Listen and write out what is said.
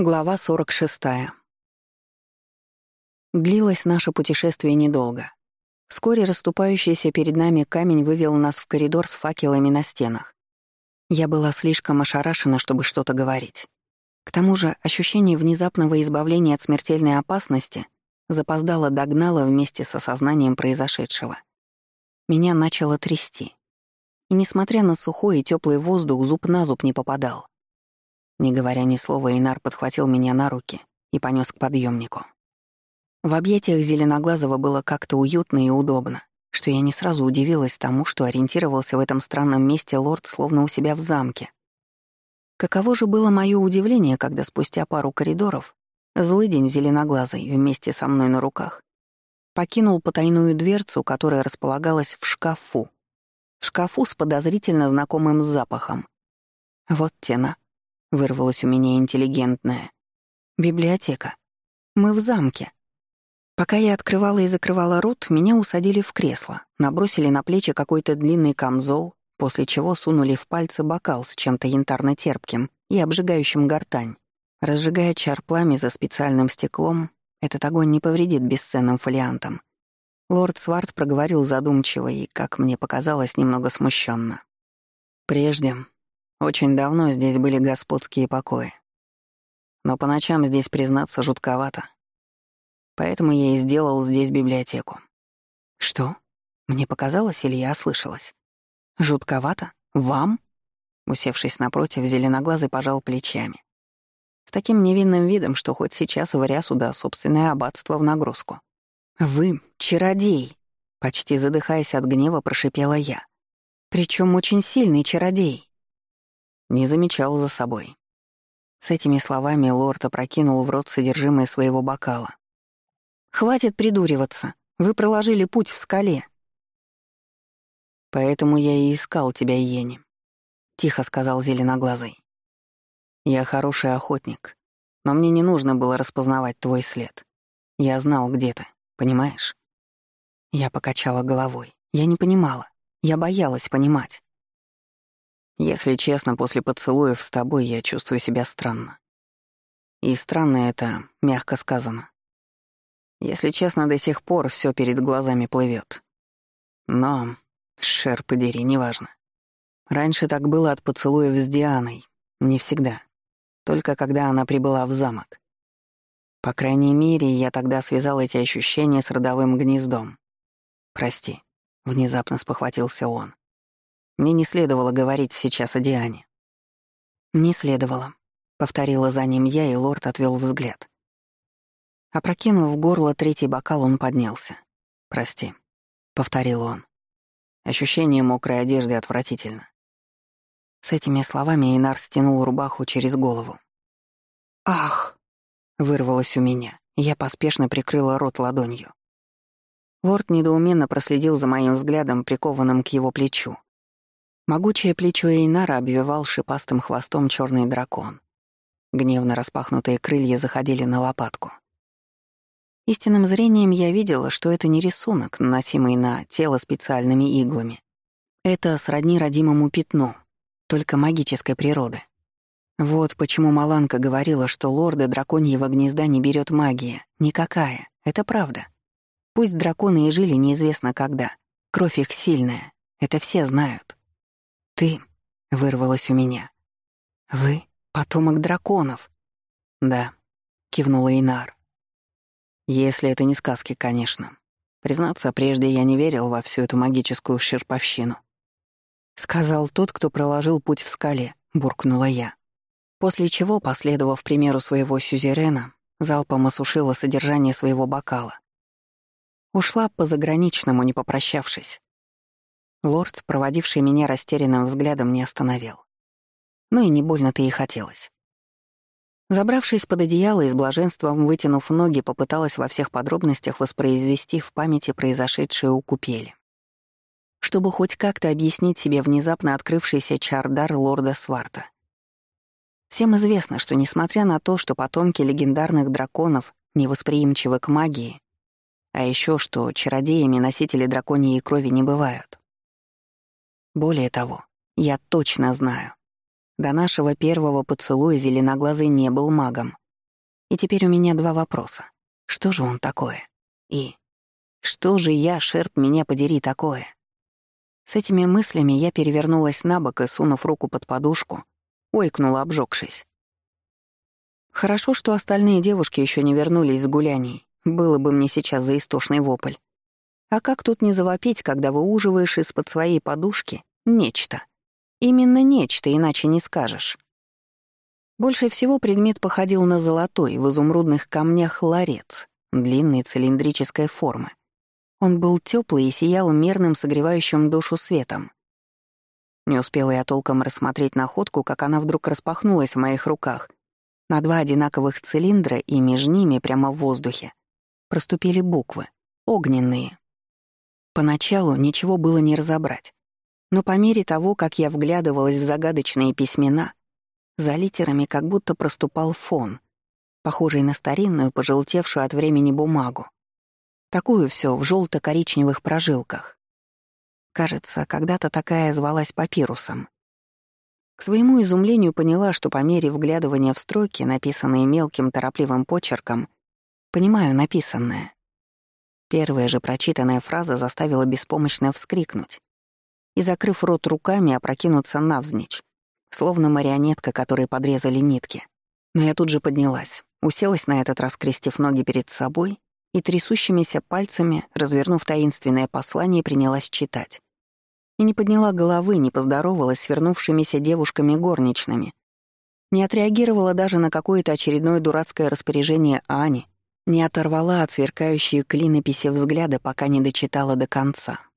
Глава 46. Длилось наше путешествие недолго. Вскоре расступающийся перед нами камень вывел нас в коридор с факелами на стенах. Я была слишком ошарашена, чтобы что-то говорить. К тому же ощущение внезапного избавления от смертельной опасности запоздало догнало вместе с осознанием произошедшего. Меня начало трясти. И несмотря на сухой и теплый воздух, зуб на зуб не попадал. Не говоря ни слова, Инар подхватил меня на руки и понес к подъемнику. В объятиях Зеленоглазого было как-то уютно и удобно, что я не сразу удивилась тому, что ориентировался в этом странном месте лорд словно у себя в замке. Каково же было мое удивление, когда спустя пару коридоров злыдень Зеленоглазый вместе со мной на руках покинул потайную дверцу, которая располагалась в шкафу. В шкафу с подозрительно знакомым запахом. Вот тена. Вырвалось у меня интеллигентное. Библиотека. Мы в замке. Пока я открывала и закрывала рот, меня усадили в кресло, набросили на плечи какой-то длинный камзол, после чего сунули в пальцы бокал с чем-то янтарно-терпким и обжигающим гортань. Разжигая чар пламя за специальным стеклом, этот огонь не повредит бесценным фолиантам. Лорд Сварт проговорил задумчиво и, как мне показалось, немного смущенно. Прежде очень давно здесь были господские покои. Но по ночам здесь, признаться, жутковато. Поэтому я и сделал здесь библиотеку. Что? Мне показалось или я ослышалась? Жутковато? Вам? Усевшись напротив, зеленоглазый пожал плечами. С таким невинным видом, что хоть сейчас варя сюда собственное аббатство в нагрузку. «Вы — чародей!» Почти задыхаясь от гнева, прошипела я. Причем очень сильный чародей. Не замечал за собой. С этими словами лорд опрокинул в рот содержимое своего бокала. «Хватит придуриваться. Вы проложили путь в скале». «Поэтому я и искал тебя, Йенни», — тихо сказал Зеленоглазый. «Я хороший охотник, но мне не нужно было распознавать твой след. Я знал, где ты, понимаешь?» Я покачала головой. Я не понимала. Я боялась понимать. Если честно, после поцелуев с тобой я чувствую себя странно. И странно это, мягко сказано. Если честно, до сих пор все перед глазами плывет. Но, шер подери, неважно. Раньше так было от поцелуев с Дианой. Не всегда. Только когда она прибыла в замок. По крайней мере, я тогда связал эти ощущения с родовым гнездом. «Прости», — внезапно спохватился он. Мне не следовало говорить сейчас о Диане. «Не следовало», — повторила за ним я, и лорд отвел взгляд. Опрокинув горло третий бокал, он поднялся. «Прости», — повторил он. Ощущение мокрой одежды отвратительно. С этими словами Инар стянул рубаху через голову. «Ах!» — вырвалось у меня. Я поспешно прикрыла рот ладонью. Лорд недоуменно проследил за моим взглядом, прикованным к его плечу. Могучее плечо Эйнара обвивал шипастым хвостом черный дракон. Гневно распахнутые крылья заходили на лопатку. Истинным зрением я видела, что это не рисунок, наносимый на тело специальными иглами. Это сродни родимому пятну, только магической природы. Вот почему Маланка говорила, что лорда драконьего гнезда не берет магия. Никакая. Это правда. Пусть драконы и жили неизвестно когда. Кровь их сильная. Это все знают. «Ты...» — вырвалось у меня. «Вы — потомок драконов?» «Да», — кивнула Инар. «Если это не сказки, конечно. Признаться, прежде я не верил во всю эту магическую шерповщину». Сказал тот, кто проложил путь в скале, буркнула я. После чего, последовав примеру своего сюзерена, залпом осушила содержание своего бокала. Ушла по заграничному, не попрощавшись. Лорд, проводивший меня растерянным взглядом, не остановил. Ну и не больно-то и хотелось. Забравшись под одеяло и с блаженством вытянув ноги, попыталась во всех подробностях воспроизвести в памяти произошедшее у купели. Чтобы хоть как-то объяснить себе внезапно открывшийся чардар лорда Сварта. Всем известно, что несмотря на то, что потомки легендарных драконов невосприимчивы к магии, а еще что чародеями носители драконьей крови не бывают, более того, я точно знаю. До нашего первого поцелуя Зеленоглазый не был магом, И теперь у меня два вопроса. Что же он такое? И что же я, шерп, меня подери такое? С этими мыслями я перевернулась на бок и, сунув руку под подушку, ойкнула, обжегшись. Хорошо, что остальные девушки еще не вернулись с гуляний. Было бы мне сейчас за истошный вопль. А как тут не завопить, когда выуживаешь из-под своей подушки нечто? Именно нечто, иначе не скажешь. Больше всего предмет походил на золотой в изумрудных камнях ларец, длинной цилиндрической формы. Он был теплый и сиял мерным согревающим душу светом. Не успела я толком рассмотреть находку, как она вдруг распахнулась в моих руках. На два одинаковых цилиндра и между ними прямо в воздухе проступили буквы, огненные. Поначалу ничего было не разобрать. Но по мере того, как я вглядывалась в загадочные письмена, за литерами как будто проступал фон, похожий на старинную, пожелтевшую от времени бумагу. Такую все в желто коричневых прожилках. Кажется, когда-то такая звалась папирусом. К своему изумлению поняла, что по мере вглядывания в строки, написанные мелким торопливым почерком, понимаю написанное. Первая же прочитанная фраза заставила беспомощно вскрикнуть и, закрыв рот руками, опрокинуться навзничь, словно марионетка, которой подрезали нитки. Но я тут же поднялась, уселась на этот раз, крестив ноги перед собой и трясущимися пальцами, развернув таинственное послание, принялась читать. И не подняла головы, не поздоровалась с вернувшимися девушками-горничными. Не отреагировала даже на какое-то очередное дурацкое распоряжение Ани, не оторвала от сверкающей клинописи взгляда, пока не дочитала до конца.